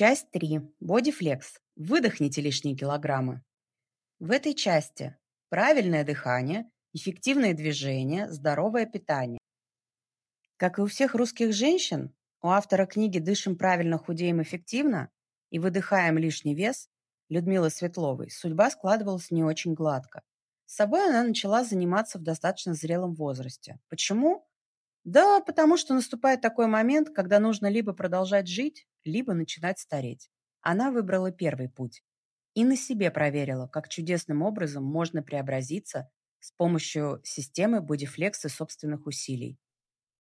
Часть 3. Бодифлекс. Выдохните лишние килограммы. В этой части правильное дыхание, эффективные движения, здоровое питание. Как и у всех русских женщин, у автора книги «Дышим правильно, худеем эффективно» и «Выдыхаем лишний вес» Людмилы Светловой судьба складывалась не очень гладко. С собой она начала заниматься в достаточно зрелом возрасте. Почему? Да, потому что наступает такой момент, когда нужно либо продолжать жить, либо начинать стареть. Она выбрала первый путь и на себе проверила, как чудесным образом можно преобразиться с помощью системы бодифлекса собственных усилий.